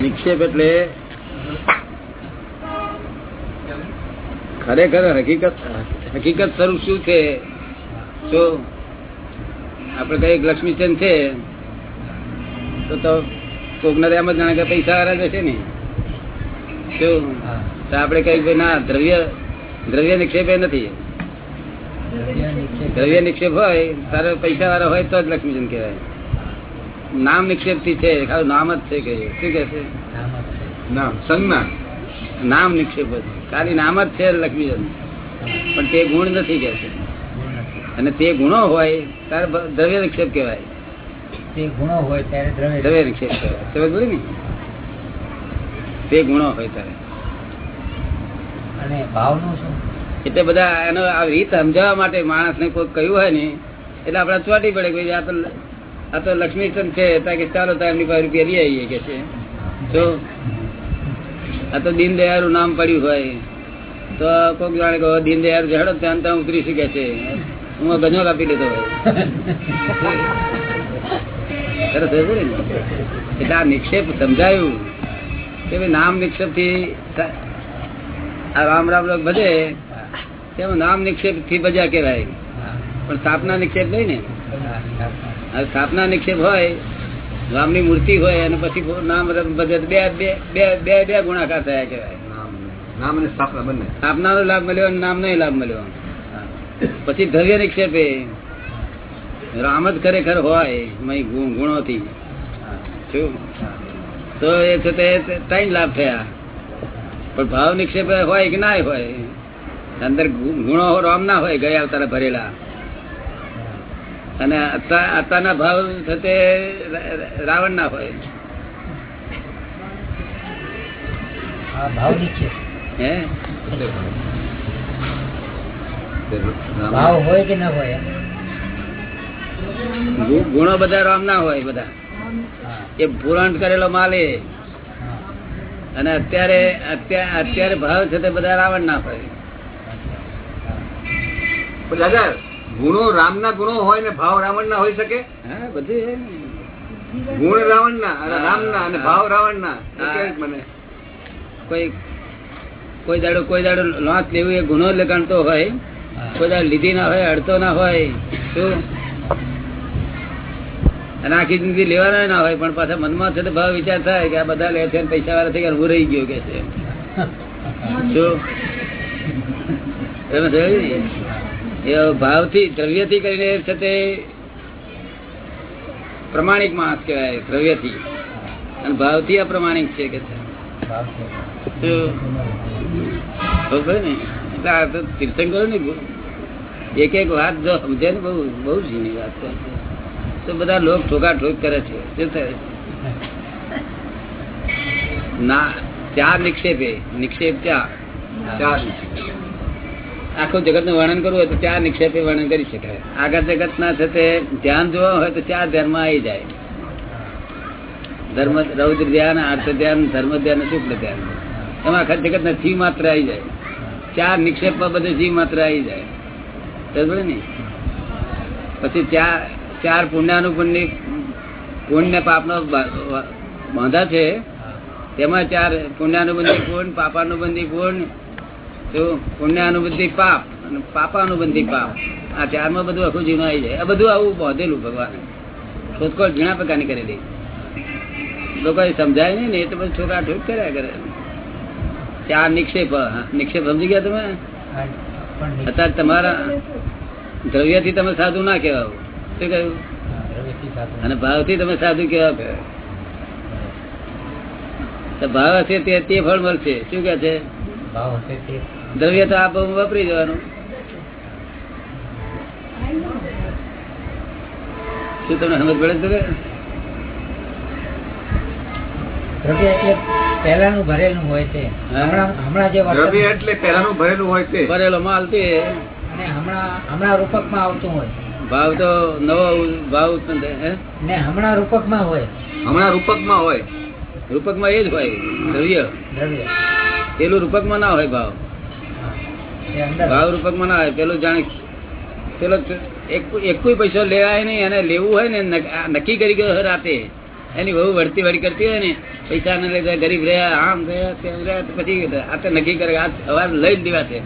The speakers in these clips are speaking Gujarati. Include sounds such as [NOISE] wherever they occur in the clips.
નિક્ષેપ એટલે ખરેખર હકીકત હકીકત સ્વરૂપ શું છે? જો આપડે કઈ લક્ષ્મીચંદ છે, તો તો કોકના એમ જ જાણે કે પૈસા વાળા જશે ને. તો આપડે કઈ ના, દ્રવ્ય દ્રવ્ય નિક્ષેપ નથી. દ્રવ્ય નિક્ષેપ હોય, તારે પૈસા વાળા હોય તો જ લક્ષ્મીચંદ કહેવાય. નામ નિક્ષેપથી છે નામ જ છે કે શું કે છે? નામ સંજ્ઞા. નામ નિક્ષેપ જ. ખાલી નામ જ છે લક્ષ્મીચંદ પણ તે ગુણ નથી કે છે. અને તે ગુણો હોય ત્યારે દ્રવ્ય નિક્ષેપ કહેવાય. તે ગુણો હોય ત્યારે દ્રવ્ય નિક્ષેપ કહેવાય. સમજ બોલી ને? તે ગુણો હોય ત્યારે અને ભાવનું શું? એટલે બધા એનો આ રીત સમજાવવા માટે માણસ ને કોઈ કહ્યું હોય ને એટલે આપડે ચોટી પડે કે આ તો આ તો લક્ષ્મીચંદ છે, તા કે ચાલો તાર એમની પાસે રૂપિયા લઈ આવીએ કે છે. જો, આ તો દીનદયાળનું નામ પડ્યું હોય. તો કોઈક જાણે કહો દીનદયાળ ઝડપ ત્યાં ત્યાં ઉતરી શકે છે. હું ગજો કાપી હોય. સરસ ને. એટલે આ નિક્ષેપ સમજાયું કે ભાઈ નામ નિક્ષેપથી આ રામ રામ લોક ભજે તેમાં નામ નિક્ષેપથી ભજ્યા કહેવાય. પણ સ્થાપના નિક્ષેપ નહીં ને. સ્થાપના નિક્ષેપ હોય રામની મૂર્તિ હોય અને પછી નામ બે બે બે ગુણાકાર થયા કહેવાય. નામ અને સ્થાપના બંને. સ્થાપનાનો લાભ મળ્યો અને નામનો લાભ મળ્યો. પછી દ્રવ્ય નિક્ષેપે રામ જ ખરેખર હોય ગુણોથી. શું? તો એ છે તે ત્રણ લાભ થયા. પણ ભાવ નિક્ષેપ હોય કે ના હોય? અંદર ગુણો રામ ના હોય ગયા અવતારે ભરેલા. અને અત્યાર- અત્યારના ભાવ થતે રાવણ ના હોય. આ ભાવની છે. હે? ભાવ હોય કે ન હોય? ગુ- ગુણો બધા રામ ના હોય બધા. એ પુરાણ કરેલો માલ એ અને અત્યારે અત્યારે અત્યારે ભાવ છે તે બધા રાવણ ના હોય. દાદા ગુણો રામના ગુણો હોય ને ભાવ રાવણ ના હોય શકે? બધું ને. ગુણ રાવણ ના રામ ના અને ભાવ રાવણ ના મને. કોઈ કોઈ દાડો કોઈ દાડો લોચ લેવું એ ગુનો લગાડતો હોય કોઈ દાડો લીધી ના હોય અડતો ના હોય શું અને આખી જિંદગી લેવાના ના હોય પણ પાછા મનમાં છે તો ભાવ વિચાર થાય કે આ બધા લે છે પૈસા વાળા થઈ ગયા હું રહી ગયો કે છે. [LAUGHS] ને? એ ભાવથી, દ્રવ્યથી કરીને છે તે પ્રમાણિક માણસ કહેવાય, દ્રવ્યથી. અને ભાવથી અપ્રમાણિક છે કે ને? તીર્થંકરો ને એક એક વાત જો સમજે ને બહુ બહુ ઝીણી વાત છે. તો બધા લોક ઠોકા ઠોક કરે છે. શું થાય? ના ચાર નિક્ષેપે, નિક્ષેપ ચાર ચાર આખું જગતનું વર્ણન કરવું હોય તો ચાર નિક્ષેપે વર્ણન કરી શકાય. આગળ જગત ના છે તે ધ્યાન જોવા હોય તો ચાર ધ્યાનમાં આવી જાય. ધર્મ, રૌદ્ર ધ્યાન, આર્થ ધ્યાન, ધર્મ ધ્યાન શુક્લ ધ્યાન. એમાં આખા જગત ના જીવ માત્ર આવી જાય. ચાર નિક્ષેપમાં બધું જીવ માત્ર આવી જાય. ને? પછી ચાર ચાર પુણ્યાનુપુણ્ય, પુણ્ય પાપ નો બાંધા છે. તેમાં ચાર પુણ્યાનુબંધી પૂર્ણ પાપાનુબંધી શું પુણ્યાનુબંધી પાપ અને પાપાનુબંધી પાપ. આ ચારમાં બધું આખું જીવન આવી જાય. આ બધું આવું બોધેલું ભગવાન. શોધખોળ ઘણા પ્રકારની કરેલી લોકો સમજાય નહીં ને, એ તો બધું છોકરા ઠોક કર્યા કરે. ચાર નિક્ષેપ નિક્ષેપ સમજી ગયા તમે? અત્યારે તમારા દ્રવ્યથી તમે સાધુ ના કહેવાય શું કહ્યું. અને ભાવથી તમે સાધુ તો ભાવ હશે તે ફળ મળશે. શું કે છે? ભાવ હશે તે દ્રવ્ય તો આપ વાપરી જવાનું શું તમને સમજ પડે છે પહેલાનું ભરેલું હોય તે હમણાં જે દ્રવ્ય એટલે પહેલાનું ભરેલું હોય તે ભરેલો માલ તે. હમણાં હમણાં રૂપકમાં આવતું હોય ભાવ તો નવો ભાવ ઉત્પન્ન થાય હે? ને હમણાં રૂપકમાં હોય હમણાં રૂપકમાં હોય. રૂપકમાં એ જ હોય દ્રવ્ય. દ્રવ્ય. પેલું રૂપકમાં ના હોય ભાવ. તે રૂપકમાં ના આવે પેલું જાણે પેલો એક એક કોઈ પૈસો લેવાય નહીં અને લેવું હોય ને નક્કી કરી ગયો રાતે એની બહુ વળતી વળી કરતી હોય ને પૈસા ના લીધે ગરીબ રહ્યા આમ રહ્યા તેમ રહ્યા પછી આ તો નક્કી કરે આ સવાર લઈ જ દેવા છે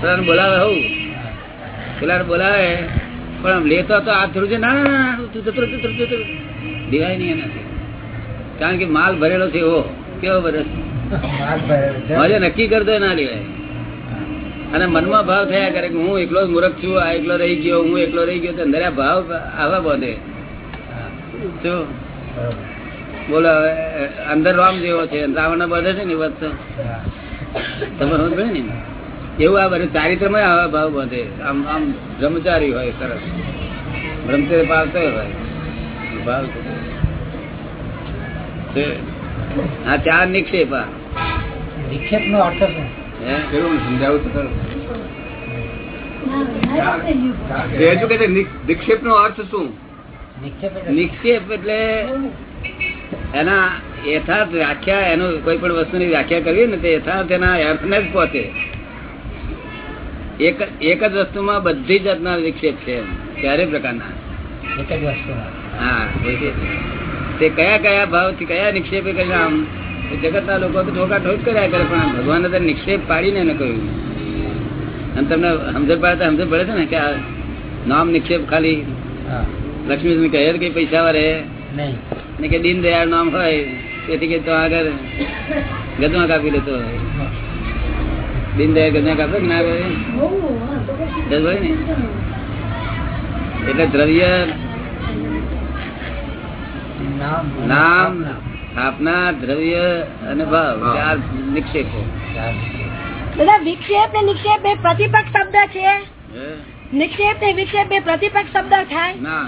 પેલા બોલાવે હું પેલા બોલાવે પણ લેતો તો આ થોડું છે ના તું જતો રહે, જતો રહે, જતો રહે. દેવાય નહીં એનાથી. કારણ કે માલ ભરેલો છે એવો કેવો ભરેલો છે? મારે નક્કી કરતો ના લેવાય. અને મનમાં ભાવ થયા કરે કે હું એકલો જ મૂર્ખ છું, આ એકલો રહી ગયો, હું એકલો રહી ગયો અંદર ભાવ આવા બધે. શું? બોલો, હવે, અંદર રામ જેવો છે, રાવણ બધે છે ને વાત તો? સમજ ને? એવું આ બધું ચારિત્રમાં આવા ભાવ બધે. આમ આમ બ્રહ્મચારી હોય, સરસ. બ્રહ્મચર્ય પાલતો હોય. ભાવ હા, ચાર નિક્ષેપ. નિક્ષેપ નો અર્થ શું? સમજાવું નિક્ષેપ નો અર્થ શું? નિક્ષેપ એટલે એના યથાર્થ વ્યાખ્યા એનું કોઈ પણ વસ્તુની વ્યાખ્યા કરીએ ને તે યથાર્થ એના અર્થને જ પહોંચે. એક એક જ વસ્તુમાં બધી જાતના વિક્ષેપ છે ચારે પ્રકારના. એક જ વસ્તુમાં. હા તે કયા કયા ભાવથી કયા નિક્ષેપે કરીને આમ? જગતના લોકો તો ઠોકા ઠોક કર્યા કરે પણ ભગવાન નિક્ષેપ પાડીને એને કહ્યું. અને તમને સમજણ પડે તો સમજણ પડે છે ને કે આ નામ નિક્ષેપ ખાલી હા. લક્ષ્મી કહે કે પૈસા વાળે નહીં. ને કે દીન દયાળ નામ હોય તેથી કે તો આગળ ગદમાં કાપી લેતો હોય. દીન દયાળ ગદમાં કાપે કે ના કાપે? હોય ને? એટલે દ્રવ્ય નામ. નામ. સ્થાપના દ્રવ્ય અને ભાવ ચાર નિક્ષેપો. દાદા વિક્ષેપ ને નિક્ષેપ બે પ્રતિપક્ષ શબ્દ છે? નિક્ષેપ ને વિક્ષેપ બે પ્રતિપક્ષ શબ્દ થાય? ના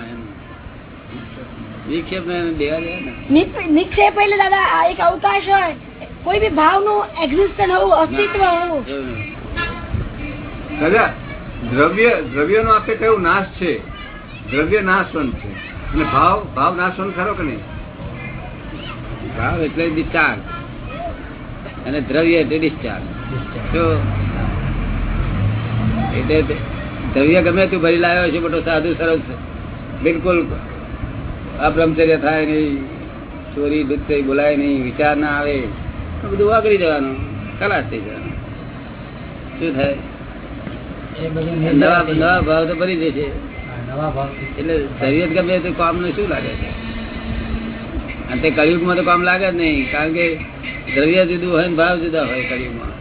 દેવા નિક્ષેપ એટલે દાદા આ એક અવકાશ હોય. કોઈ બી ભાવનું એક્ઝિસ્ટન્સ હોવું અસ્તિત્વ હોવું. દાદા દ્રવ્ય દ્રવ્ય નો આપણે કયું નાશ છે. દ્રવ્ય નાશવંત છે. અને ભાવ ભાવ નાશવંત ખરો કે નહીં? ભાવ એટલે ડિસ્ચાર્જ અને દ્રવ્ય એટલે ડિસ્ચાર્જ એટલે દ્રવ્ય ગમે તું ભરી લાવ્યો છે મોટો સાધુ સરસ બિલકુલ અબ્રહ્મચર્ય થાય નહીં ચોરી દુઃખ થઈ બોલાય નહીં વિચાર ના આવે. બધું વાગડી જવાનું ખલાસ થઈ જવાનું. શું થાય? નવા નવા ભાવ તો ભરી જશે. એટલે શરીર ગમે તો કામનું શું લાગે છે? અને તે કળિયુગમાં તો કામ લાગે જ નહીં કારણ કે દ્રવ્ય જુદું હોય ને ભાવ જુદા હોય કળિયુગમાં.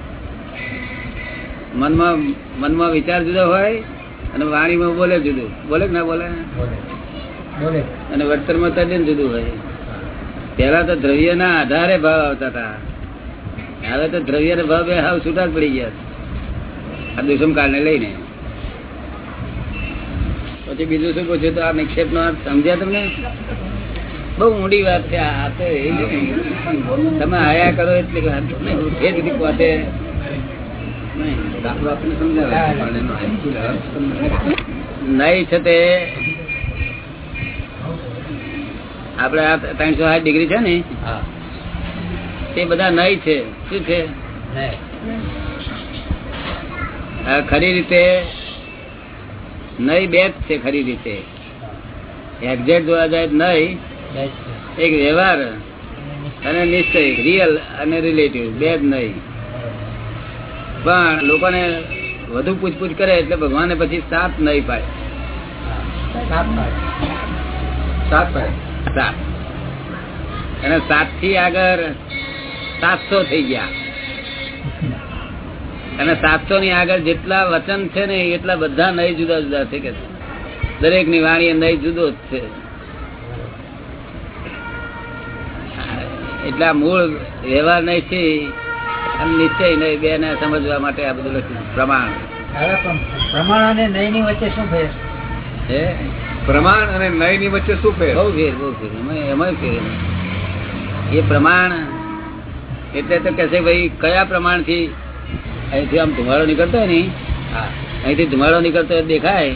મનમાં મનમાં વિચાર જુદો હોય અને વાણીમાં બોલે જુદું. બોલે કે ના બોલે? અને વર્તનમાં તદ્દન જુદું હોય. પેલા તો દ્રવ્ય ના આધારે ભાવ આવતા હતા. હવે તો દ્રવ્ય ને ભાવ બે હાવ છૂટા પડી ગયા આ દુષ્મ કાળને લઈને. પછી બીજું શું પૂછ્યું તો આ નિક્ષેપ નો સમજ્યા તમને? બહુ ઊંડી વાત છે આ તો એ. તમે આયા કરો એટલે એ સુધી પહોંચે નહીં. છે તે. આપડે આ ત્રણસો સાઠ ડિગ્રી છે ને હા. તે બધા નહીં છે. શું છે? ખરી રીતે નહીં બે જ છે ખરી રીતે. એક્ઝેક્ટ જોવા જાય નહીં. એક વ્યવહાર અને નિશ્ચય. રિયલ અને રિલેટિવ બે જ નહીં. પણ લોકોને વધુ પૂછપૂછ કરે એટલે ભગવાને પછી સાત નહીં પાડે. સાત પાય સાત અને સાતથી આગળ સાતસો થઈ ગયા. અને સાતસો ની આગળ જેટલા વચન છે ને એટલા બધા નહીં જુદા જુદા છે કે દરેકની વાણી નહીં જુદો જ છે. એટલા મૂળ વ્યવહાર નહીં છે અને નિશ્ચય નહીં બે ને સમજવા માટે આ બધું લખ્યું પ્રમાણ. પ્રમાણ અને નયની વચ્ચે શું ફેર? હે? પ્રમાણ અને નયની વચ્ચે શું ફેર? બહુ ફેર બહુ ફેર. એમાં ફેર એ પ્રમાણ એટલે તો કે છે ભાઈ કયા પ્રમાણથી અહીંથી આમ ધુમાડો નીકળતો હોય ને હા. અહીંથી ધુમાડો નીકળતો હોય દેખાય.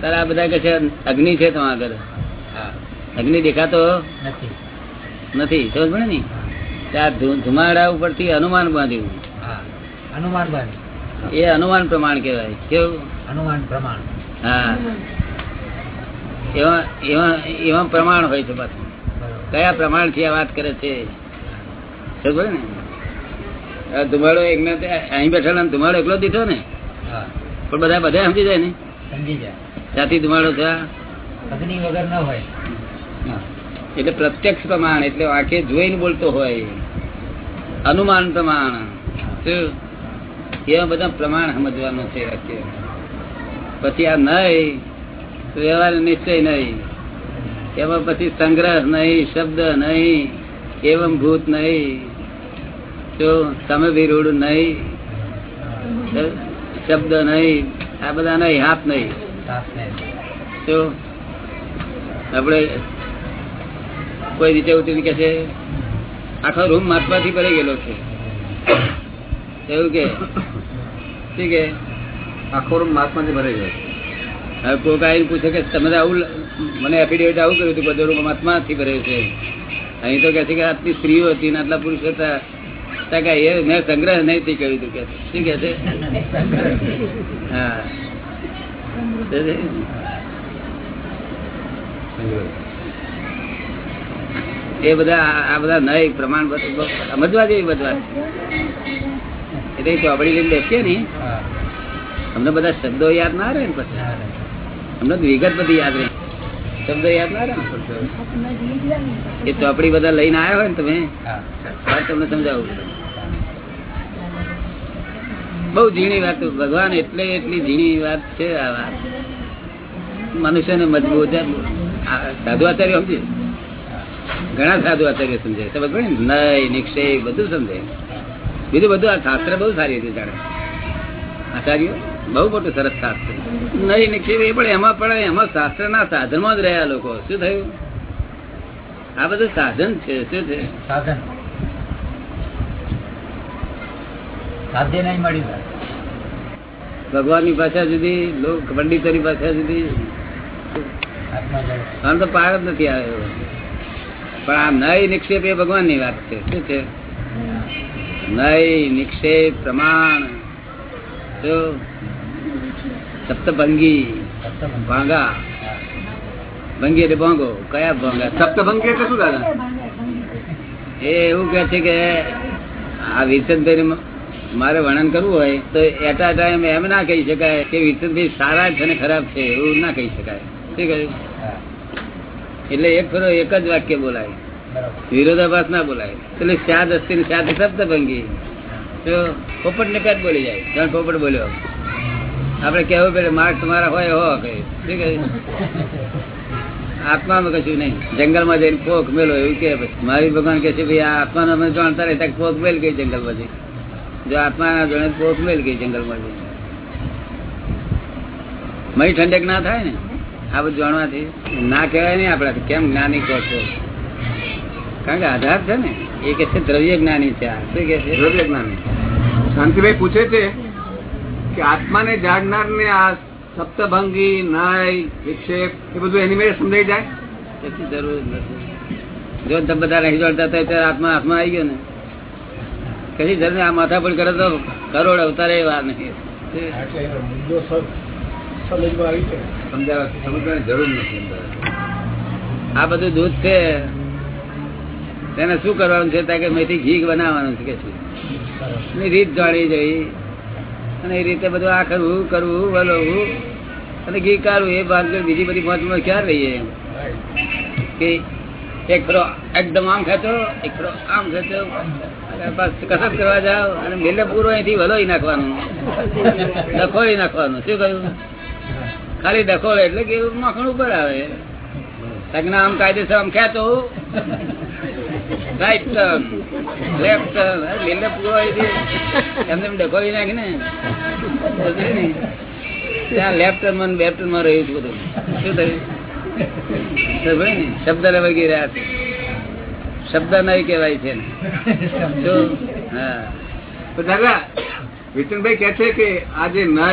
તારે આ બધા કે છે અગ્નિ છે તમારા આગળ હા. અગ્નિ દેખાતો? નથી. નથી સમજ પડે ને? ત્યાં ધુમાડા ઉપરથી અનુમાન બાંધ્યું. અનુમાન એ અનુમાન પ્રમાણ કહેવાય. કેવું? અનુમાન પ્રમાણ. હા. એવા એવા એવા પ્રમાણ હોય છે પાછું. કયા પ્રમાણથી આ વાત કરે છે? સમજો ને? ધુમાડો એક અહીં બેઠેલા ધુમાડો એકલો દીધો ને? પણ બધા બધા સમજી જાય ને? સમજી જાય. ત્યાંથી ધુમાડો થયા. અગ્નિ વગર ન હોય. એટલે પ્રત્યક્ષ પ્રમાણ એટલે આંખે જોઈને બોલતો હોય અનુમાન પ્રમાણ. એવા બધા પ્રમાણ સમજવાનું છે પછી આ નહીં તો વ્યવહાર નિશ્ચય નહીં. એમાં પછી સંગ્રહ નહીં શબ્દ નહીં એવમ ભૂત નહીં. જો તમે વિરૂઢ નહીં શબ્દ નહીં આ બધા નહીં હાથ નહીં. તો આપણે કોઈ રીતે ઉતરીને કે છે આખો રૂમ માથમાંથી ભરાઈ ગયેલો છે. એવું કે? શું કે? આખો રૂમ માથમાંથી ભરાઈ ગયો હવે કોઈ આવીને પૂછે કે તમે આવું મને એફિડેવિટ આવું કર્યું હતું બધો રૂમ મહાત્માથી ભરાયો છે. અહીં તો કે છે કે આટલી સ્ત્રીઓ હતી ને આટલા પુરુષો હતા. એ મેં સંગ્રહ નહીં થી કર્યું હતું કે શું કે છે? હા. એ બધા, આ- બધા નય, પ્રમાણ સમજવા જેવી બધા એટલે ચોપડી લઈને બેસીએ ને, અમને બધા શબ્દો યાદ ના રહે ને પછી. અમને વિગત બધી યાદ રહે. શબ્દો યાદ ના રહે ને એ ચોપડી બધા લઈને આવ્યા હોય ને તમે તમને સમજાવું. બહુ ઝીણી વાત, ભગવાન એટલે એટલી ઝીણી વાત છે આ વાત. મનુષ્યને મજબૂત સાધુ આચાર્ય સમજે ઘણા સાધુ આચાર્ય સમજે સમજ પડે ને? નય નિક્ષય બધું સમજે બીજું બધું આ શાસ્ત્ર બહુ સારી રીતે જાણે. આચાર્ય બહુ મોટું સરસ શાસ્ત્ર. નહીં નિક્ષેપ એ પણ એમાં પણ એમાં શાસ્ત્રના સાધનમાં જ રહ્યા લોકો. શું થયું? આ બધું સાધન છે. શું છે? સાધન. સાધ્ય નહીં મળ્યું ભગવાનની ભાષા જુદી લોક પંડિતોની ભાષા જુદી. આમ તો પાર જ નથી આવ્યો. પણ આ નય નિક્ષેપ એ ભગવાનની વાત છે. શું છે? નય નિક્ષેપ પ્રમાણ. સપ્તભંગી, ભાંગા, ભંગી એટલે ભાંગો. કયા ભાંગા? સપ્તભંગી એટલે શું દાદા? એ એવું કે છે કે આ વિરસનભાઈ મારે વર્ણન કરવું હોય તો એટ આ ટાઈમ એમ ના કહી શકાય કે વિરસનભાઈ સારા છે ને ખરાબ છે એવું ના કહી શકાય. શું કહ્યું? એટલે એક ફરો એક જ વાક્ય બોલાય. વિરોધાભાસ ના બોલાય. એટલે સ્યાદ અસ્તી ને શબ્દ ભંગી. તો પોપટ ને પેટ બોલી જાય? જાણ પોપટ બોલ્યો. આપડે કેવું પડે માર્ક તમારા હોય હો કઈ શું કહ્યું આત્મામાં કશું નહીં. જંગલમાં જઈને પોક મેલો એવું કે મારી ભગવાન કે છે ભાઈ આ આત્માનો અમે જાણતા રહે ત્યાં પોખ મેલ ગઈ જંગલમાં જઈ જો આત્માના જોડે પોક પોખ મેલ ગઈ જંગલમાં જઈ મય ઠંડક ના થાય ને? આ બધું જાણવાથી ના કહેવાય નહીં આપણાથી. કેમ જ્ઞાની કહો છો? કારણ કે આધાર છે ને એ કે છે દ્રવ્ય જ્ઞાની છે આ. શું કે છે? દ્રવ્ય જ્ઞાની. શાંતિભાઈ પૂછે છે કે આત્માને જાણનાર ને આ સપ્તભંગી નય વિક્ષેપ એ બધું એની મેળે સમજાઈ જાય? પછી જરૂર નથી. જો તમે બધા નહીં જોડતા હતા ત્યારે આત્મા હાથમાં આવી ગયો ને. કશી જરૂર આ માથા પર કરે તો કરોડ અવતારે વાર નહીં. આ બધું દૂધ છે. તેને શું કરવાનું છે? ત્યાં કે મેથી ઘી બનાવવાનું છે કે શું? રીત જાણી જઈ. અને એ રીતે બધું આ કરવું કરવું વલોવું અને ઘી કાઢવું, એ ભાગ બીજી બધી પહોંચમાં ક્યાં રહીએ કે એક ફરો એકદમ આમ ખેંચો, એક ફરો આમ ખેંચો. કસરત કરવા જાઓ. અને મેલે પૂરો અહીંથી વલોઈ નાખવાનું. ડખોળી નાખવાનું. શું કહ્યું? ખાલી ડખોળે એટલે કે માખણ ઉપર આવે આમ કાયદેસર આમ ખેતો રાઈટ ટર્ન લેફ્ટ ટર્ન લીલે પૂરો અહીંથી એમને એમ ડખોળી નાખીને ને. ત્યાં લેફ્ટ ટર્નમાં બેફ્ટમાં રહ્યું છે બધું. શું થયું? શબ્દ ને વળગી શબ્દ નહીં કહેવાય છે. હા. તો દાદા વિઠ્ઠલભાઈ કે છે કે આ જે નય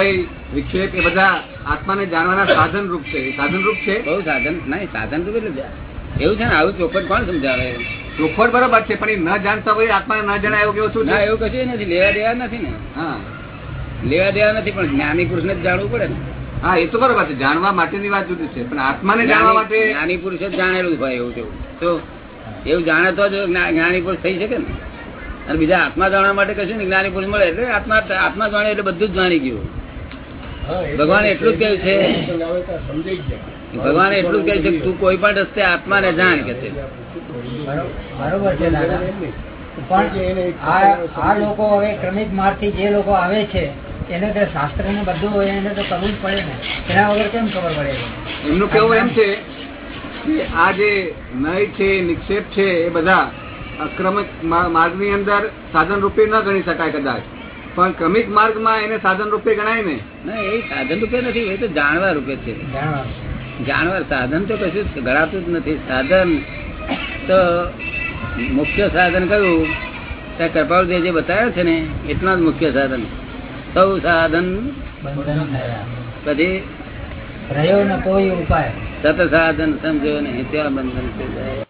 વિક્ષેપ એ બધા આત્માને જાણવાના સાધન રૂપ છે. સાધન રૂપ છે? બહુ સાધન નહીં સાધન રૂપ એટલે એવું છે ને આવું ચોખવટ કોણ સમજાવે? ચોખવટ બરાબર છે પણ એ ન જાણતા હોય આત્માને ન જણાય એવું કેવું શું ના એવું કશું નથી લેવા દેવા નથી ને. હા. લેવા દેવા નથી પણ જ્ઞાની પુરુષને જ જાણવું પડે ને. હા એ તો બરોબર છે જાણવા માટેની વાત જુદી છે પણ આત્માને જાણવા માટે જ્ઞાની પુરુષ જ જાણેલું હોય એવું તેવું તો એવું જાણે તો જ જ્ઞા- જ્ઞાની પુરુષ થઈ શકે ને. અને બીજા આત્મા જાણવા માટે કશું ને જ્ઞાની પુરુષ મળે એટલે આત્મા આત્મા જાણે એટલે બધું જ જાણી ગયું. ભગવાન એટલું જ કહ્યું છે. ભગવાન એટલું જ કહે છે તું કોઈ પણ રસ્તે આત્માને જાણ કે છે બરોબર છે પણ આ આ લોકો હવે ક્રમિક માર્ગથી જે લોકો આવે છે એને તો શાસ્ત્ર ને બધું હોય એને તો કરવું જ પડે ને. એના વગર કેમ ખબર પડે? એમનું કેવું એમ છે કે આ જે નય છે નિક્ષેપ છે એ બધા અક્રમિક માર્ગની અંદર સાધન રૂપે ન ગણી શકાય કદાચ. પણ ક્રમિક માર્ગમાં એને સાધન રૂપે ગણાય ને? ના એ સાધન રૂપે નથી એ તો જાણવા રૂપે છે. જાણવા સાધન તો કશું ગણાતું જ નથી. સાધન તો મુખ્ય સાધન કયું? ત્યાં કૃપાળુ જે બતાવ્યો છે ને એટલા જ મુખ્ય સાધન. સૌ સાધન બંધન થયા પછી રહ્યો ન કોઈ ઉપાય. સત સાધન સમજો ને ત્યાં બંધન થઈ જાય.